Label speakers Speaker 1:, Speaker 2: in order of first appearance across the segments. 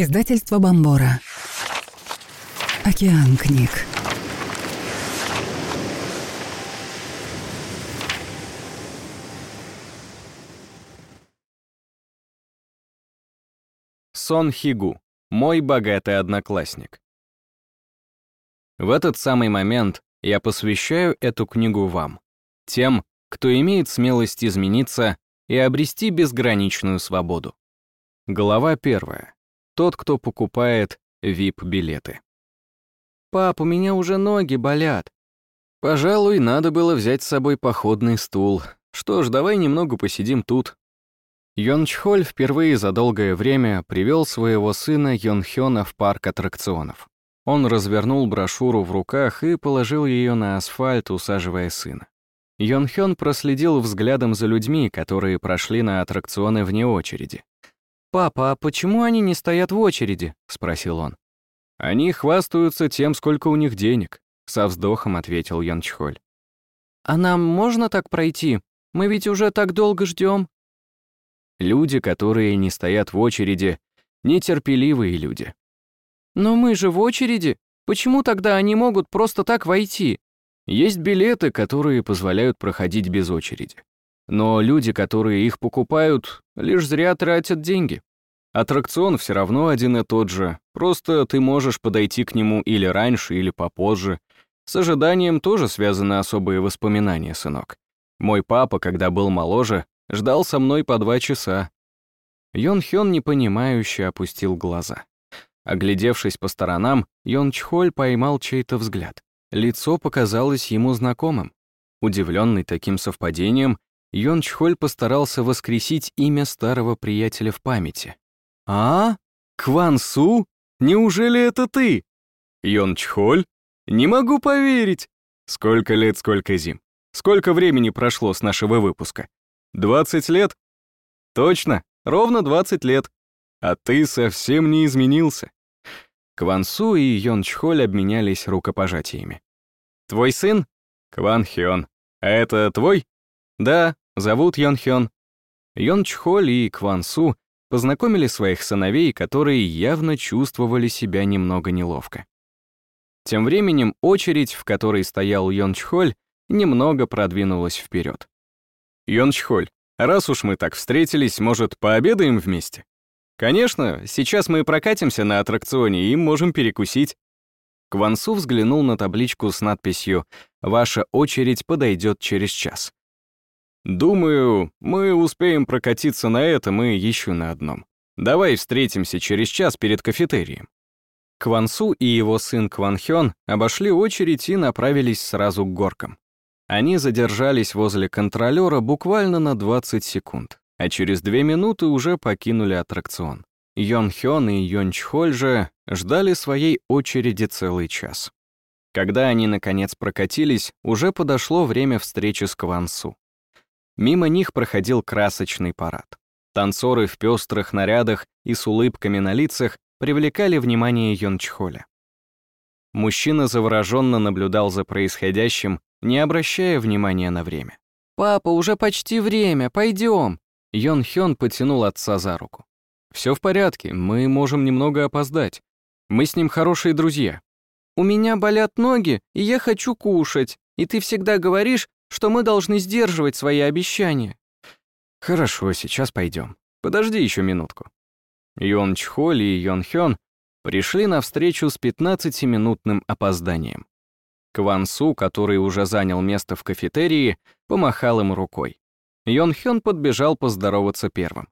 Speaker 1: Издательство Бомбора. Океан книг.
Speaker 2: Сон Хигу. Мой богатый одноклассник. В этот самый момент я посвящаю эту книгу вам, тем, кто имеет смелость измениться и обрести безграничную свободу. Глава первая. Тот, кто покупает VIP-билеты. «Пап, у меня уже ноги болят». «Пожалуй, надо было взять с собой походный стул. Что ж, давай немного посидим тут». Йон Чхоль впервые за долгое время привел своего сына Йон Хёна в парк аттракционов. Он развернул брошюру в руках и положил ее на асфальт, усаживая сына. Йон Хён проследил взглядом за людьми, которые прошли на аттракционы вне очереди. «Папа, а почему они не стоят в очереди?» — спросил он. «Они хвастаются тем, сколько у них денег», — со вздохом ответил Ян Чхоль. «А нам можно так пройти? Мы ведь уже так долго ждем. Люди, которые не стоят в очереди, нетерпеливые люди. «Но мы же в очереди. Почему тогда они могут просто так войти?» Есть билеты, которые позволяют проходить без очереди. Но люди, которые их покупают, лишь зря тратят деньги. Аттракцион все равно один и тот же, просто ты можешь подойти к нему или раньше, или попозже. С ожиданием тоже связаны особые воспоминания, сынок. Мой папа, когда был моложе, ждал со мной по два часа. Йон Хён непонимающе опустил глаза. Оглядевшись по сторонам, Йон Чхоль поймал чей-то взгляд. Лицо показалось ему знакомым. Удивленный таким совпадением, Йон Чхоль постарался воскресить имя старого приятеля в памяти. «А? Кван Су? Неужели это ты?» «Йон Чхоль? Не могу поверить!» «Сколько лет, сколько зим? Сколько времени прошло с нашего выпуска? 20 лет?» «Точно, ровно 20 лет. А ты совсем не изменился». Кван Су и Йон Чхоль обменялись рукопожатиями. «Твой сын?» «Кван Хён. А это твой?» Да, зовут Йон Хён. Йон Чхоль и Кван Су познакомили своих сыновей, которые явно чувствовали себя немного неловко. Тем временем очередь, в которой стоял Йон Чхоль, немного продвинулась вперед. Йон Чхоль, раз уж мы так встретились, может, пообедаем вместе? Конечно, сейчас мы прокатимся на аттракционе и можем перекусить. Квансу взглянул на табличку с надписью «Ваша очередь подойдет через час». Думаю, мы успеем прокатиться на этом и еще на одном. Давай встретимся через час перед кафетерием. Квансу и его сын Кван Хён обошли очередь и направились сразу к горкам. Они задержались возле контролера буквально на 20 секунд, а через две минуты уже покинули аттракцион. Йон и Йон же ждали своей очереди целый час. Когда они, наконец, прокатились, уже подошло время встречи с Квансу. Мимо них проходил красочный парад. Танцоры в пестрых нарядах и с улыбками на лицах привлекали внимание Йончхоля. Мужчина завороженно наблюдал за происходящим, не обращая внимания на время. «Папа, уже почти время, пойдем!» Йон Хён потянул отца за руку. «Все в порядке, мы можем немного опоздать. Мы с ним хорошие друзья». «У меня болят ноги, и я хочу кушать, и ты всегда говоришь, что мы должны сдерживать свои обещания. Хорошо, сейчас пойдем. Подожди еще минутку. Йон Чхоль и Йон Хён пришли на встречу с 15-минутным опозданием. Кван Су, который уже занял место в кафетерии, помахал им рукой. Йон Хён подбежал поздороваться первым.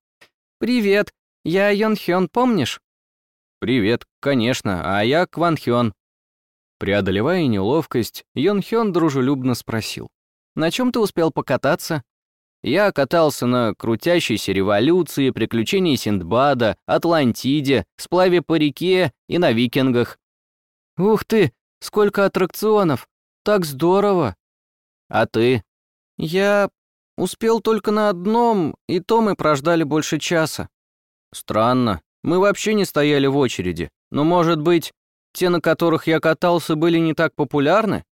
Speaker 2: «Привет, я Йон Хён, помнишь?» «Привет, конечно, а я Кван Хён». Преодолевая неловкость, Йон Хён дружелюбно спросил. На чем ты успел покататься? Я катался на крутящейся революции, приключении Синдбада, Атлантиде, сплаве по реке и на викингах. Ух ты, сколько аттракционов! Так здорово! А ты? Я успел только на одном, и то мы прождали больше часа. Странно, мы вообще не стояли в очереди. Но, может быть, те, на которых я катался, были не так популярны?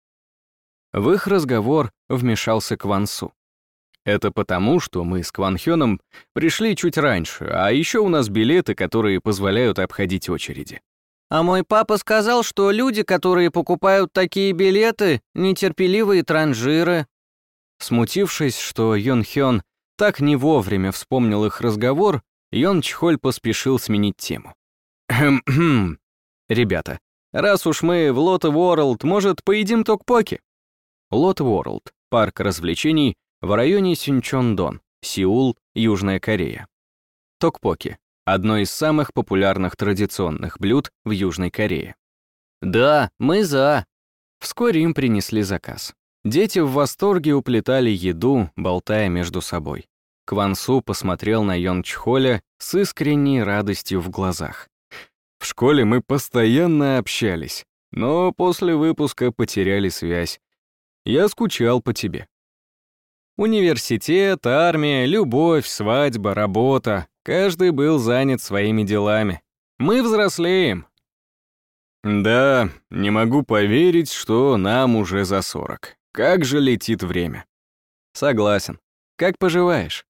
Speaker 2: В их разговор вмешался Квансу. Это потому, что мы с Кванхёном пришли чуть раньше, а еще у нас билеты, которые позволяют обходить очереди.
Speaker 1: А мой папа сказал, что люди, которые покупают такие билеты, нетерпеливые транжиры.
Speaker 2: Смутившись, что Йон Хён так не вовремя вспомнил их разговор, Йон Чхоль поспешил сменить тему. «Хм-хм, ребята, раз уж мы в Лот Ворлд, может, поедим токпоки?» Лот Ворлд — парк развлечений в районе Синчондон, Сеул, Южная Корея. Токпоки — одно из самых популярных традиционных блюд в Южной Корее.
Speaker 1: «Да, мы за».
Speaker 2: Вскоре им принесли заказ. Дети в восторге уплетали еду, болтая между собой. Квансу посмотрел на Йон Чхоля с искренней радостью в глазах. В школе мы постоянно общались, но после выпуска потеряли связь. Я скучал по тебе. Университет, армия, любовь, свадьба, работа. Каждый был занят своими делами. Мы взрослеем. Да, не могу поверить, что нам уже за сорок. Как же летит время. Согласен. Как поживаешь?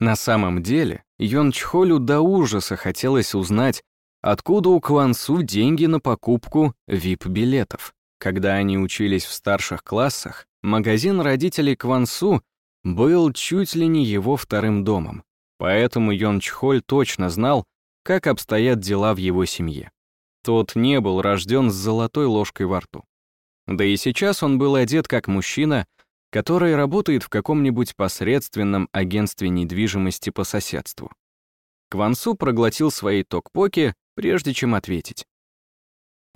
Speaker 2: На самом деле, Йон Чхолю до ужаса хотелось узнать, откуда у Квансу деньги на покупку VIP-билетов. Когда они учились в старших классах, магазин родителей Квансу был чуть ли не его вторым домом. Поэтому Йон Чхоль точно знал, как обстоят дела в его семье. Тот не был рожден с золотой ложкой во рту. Да и сейчас он был одет как мужчина, который работает в каком-нибудь посредственном агентстве недвижимости по соседству. Квансу проглотил свои токпоки, прежде чем ответить.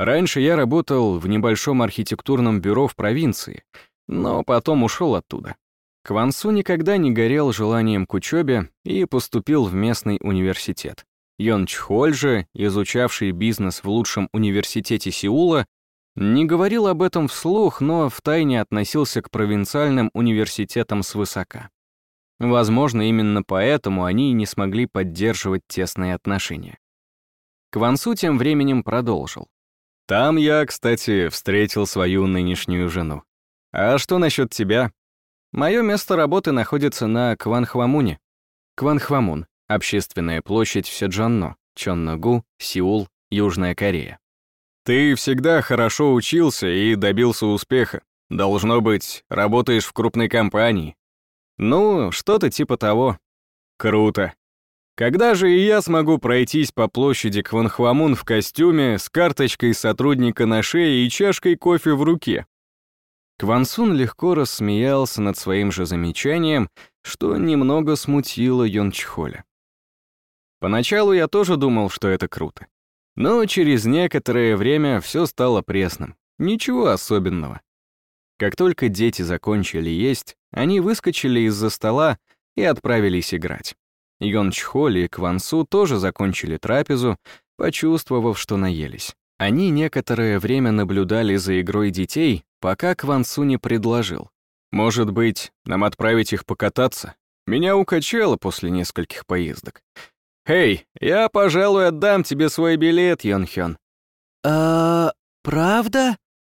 Speaker 2: Раньше я работал в небольшом архитектурном бюро в провинции, но потом ушел оттуда. Квансу никогда не горел желанием к учебе и поступил в местный университет. Йон Чхоль же, изучавший бизнес в лучшем университете Сеула, не говорил об этом вслух, но втайне относился к провинциальным университетам свысока. Возможно, именно поэтому они не смогли поддерживать тесные отношения. Квансу тем временем продолжил. «Там я, кстати, встретил свою нынешнюю жену. А что насчет тебя? Мое место работы находится на Кванхвамуне. Кванхвамун — общественная площадь в Седжанно, Чонногу, Сеул, Южная Корея. Ты всегда хорошо учился и добился успеха. Должно быть, работаешь в крупной компании. Ну, что-то типа того. Круто. Когда же и я смогу пройтись по площади Кванхвамун в костюме с карточкой сотрудника на шее и чашкой кофе в руке? Квансун легко рассмеялся над своим же замечанием, что немного смутило Йончхоля. Поначалу я тоже думал, что это круто. Но через некоторое время все стало пресным. Ничего особенного. Как только дети закончили есть, они выскочили из-за стола и отправились играть. Йон Чхоль и Квансу тоже закончили трапезу, почувствовав, что наелись. Они некоторое время наблюдали за игрой детей, пока Квансу не предложил. «Может быть, нам отправить их покататься? Меня укачало после нескольких поездок. «Эй, я, пожалуй, отдам тебе свой билет, Йонхён».
Speaker 1: «А, правда?»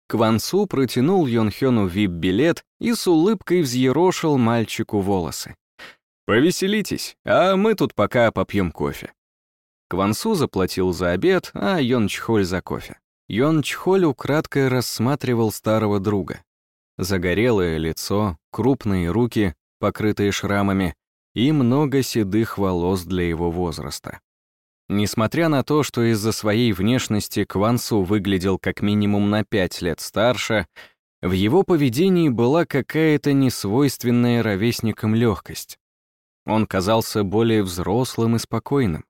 Speaker 2: Квансу протянул Йонхёну вип-билет и с улыбкой взъерошил мальчику волосы. «Повеселитесь, а мы тут пока попьем кофе». Квансу заплатил за обед, а Йон Чхоль за кофе. Йон Чхоль украдкой рассматривал старого друга. Загорелое лицо, крупные руки, покрытые шрамами, и много седых волос для его возраста. Несмотря на то, что из-за своей внешности Квансу выглядел как минимум на пять лет старше, в его поведении была какая-то несвойственная ровесникам легкость. Он казался более взрослым и спокойным.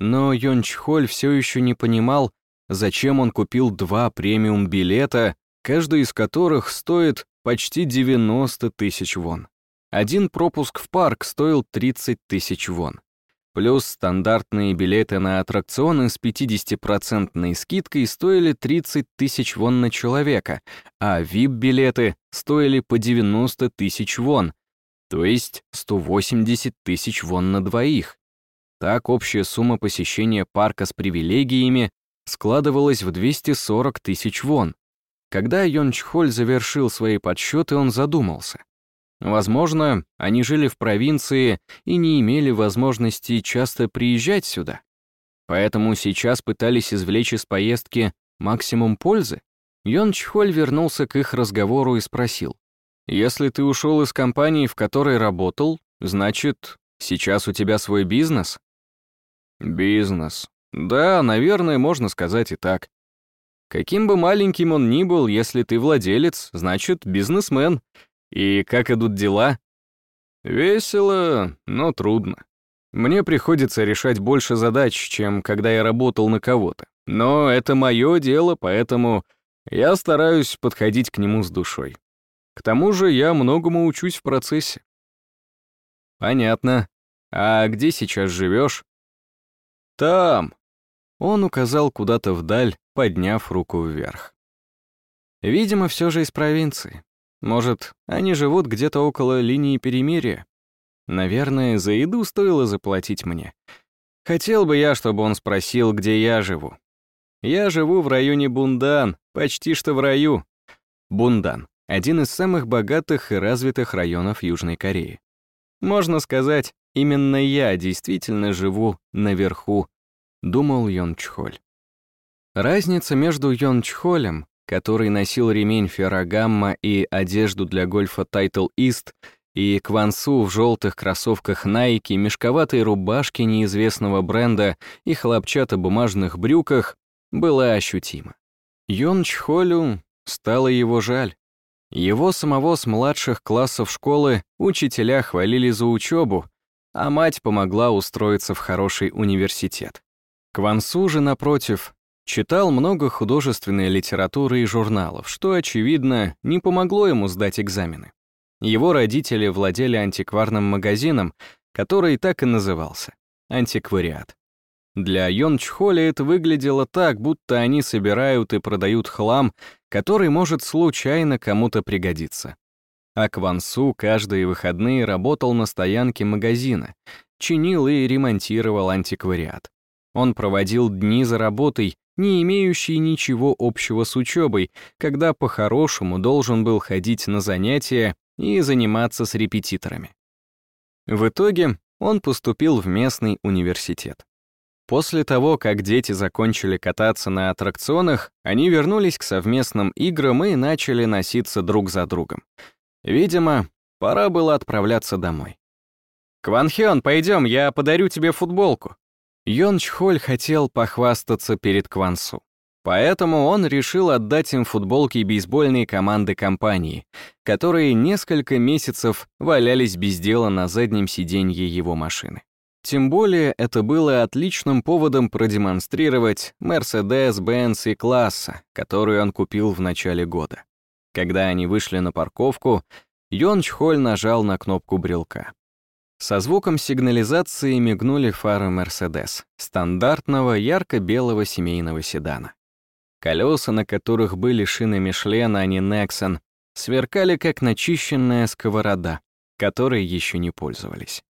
Speaker 2: Но Йончхоль все еще не понимал, зачем он купил два премиум-билета, каждый из которых стоит почти 90 тысяч вон. Один пропуск в парк стоил 30 тысяч вон. Плюс стандартные билеты на аттракционы с 50% скидкой стоили 30 тысяч вон на человека, а VIP-билеты стоили по 90 тысяч вон, то есть 180 тысяч вон на двоих. Так общая сумма посещения парка с привилегиями складывалась в 240 тысяч вон. Когда Йон Чхоль завершил свои подсчеты, он задумался. Возможно, они жили в провинции и не имели возможности часто приезжать сюда. Поэтому сейчас пытались извлечь из поездки максимум пользы. Йон Чхоль вернулся к их разговору и спросил. «Если ты ушел из компании, в которой работал, значит, сейчас у тебя свой бизнес?» «Бизнес. Да, наверное, можно сказать и так. Каким бы маленьким он ни был, если ты владелец, значит, бизнесмен. И как идут дела? Весело, но трудно. Мне приходится решать больше задач, чем когда я работал на кого-то. Но это мое дело, поэтому я стараюсь подходить к нему с душой. К тому же я многому учусь в процессе. Понятно. А где сейчас живешь? Там. Он указал куда-то вдаль, подняв руку вверх. Видимо, все же из провинции. Может, они живут где-то около линии перемирия? Наверное, за еду стоило заплатить мне. Хотел бы я, чтобы он спросил, где я живу. Я живу в районе Бундан, почти что в раю. Бундан — один из самых богатых и развитых районов Южной Кореи. Можно сказать, именно я действительно живу наверху, думал Йон Чхоль. Разница между Йон Чхолем который носил ремень Феррагамма и одежду для гольфа Title East, и Квансу в желтых кроссовках Nike, мешковатой рубашке неизвестного бренда и хлопчатобумажных брюках, была ощутима. Йон Чхолю стало его жаль. Его самого с младших классов школы учителя хвалили за учебу, а мать помогла устроиться в хороший университет. Квансу же, напротив, Читал много художественной литературы и журналов, что, очевидно, не помогло ему сдать экзамены. Его родители владели антикварным магазином, который так и назывался — антиквариат. Для Йончхоля это выглядело так, будто они собирают и продают хлам, который может случайно кому-то пригодиться. А Квансу каждые выходные работал на стоянке магазина, чинил и ремонтировал антиквариат. Он проводил дни за работой, не имеющий ничего общего с учебой, когда по-хорошему должен был ходить на занятия и заниматься с репетиторами. В итоге он поступил в местный университет. После того, как дети закончили кататься на аттракционах, они вернулись к совместным играм и начали носиться друг за другом. Видимо, пора было отправляться домой. «Кванхён, пойдем, я подарю тебе футболку», Йон Чхоль хотел похвастаться перед Квансу. Поэтому он решил отдать им футболки бейсбольной команды компании, которые несколько месяцев валялись без дела на заднем сиденье его машины. Тем более это было отличным поводом продемонстрировать Mercedes-Benz и класса, которую он купил в начале года. Когда они вышли на парковку, Йон Чхоль нажал на кнопку брелка. Со звуком сигнализации мигнули фары «Мерседес», стандартного ярко-белого семейного седана. Колеса, на которых были шины Мишлен, а не Нексон, сверкали, как начищенная сковорода, которой еще не пользовались.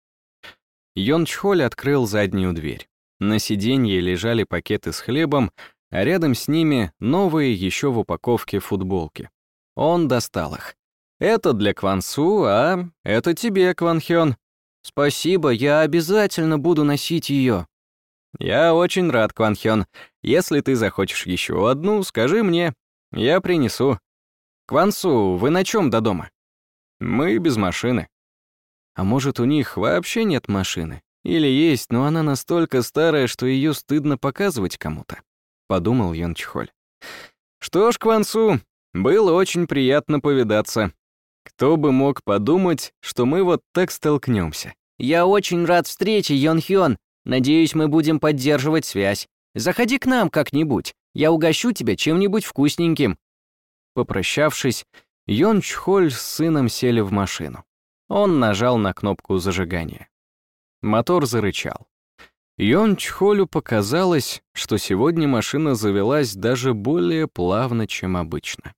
Speaker 2: Йон Чхоль открыл заднюю дверь. На сиденье лежали пакеты с хлебом, а рядом с ними новые еще в упаковке футболки. Он достал их. «Это для Квансу, а это тебе, Кванхён», «Спасибо, я обязательно буду носить ее». «Я очень рад, Кванхён. Если ты захочешь еще одну, скажи мне. Я принесу. Квансу, вы на чем до дома?» «Мы без машины». «А может, у них вообще нет машины? Или есть, но она настолько старая, что ее стыдно показывать кому-то?» — подумал Йон Чхоль. «Что ж, Квансу, было очень приятно повидаться. Кто бы мог подумать, что мы вот так столкнемся.
Speaker 1: Я очень рад встрече, Йон Хён. Надеюсь, мы будем поддерживать связь. Заходи к нам как-нибудь. Я угощу тебя чем-нибудь вкусненьким. Попрощавшись, Йон Чхоль с сыном сели в машину. Он нажал на кнопку зажигания. Мотор зарычал. Йон Чхолю показалось, что сегодня машина завелась даже более плавно, чем обычно.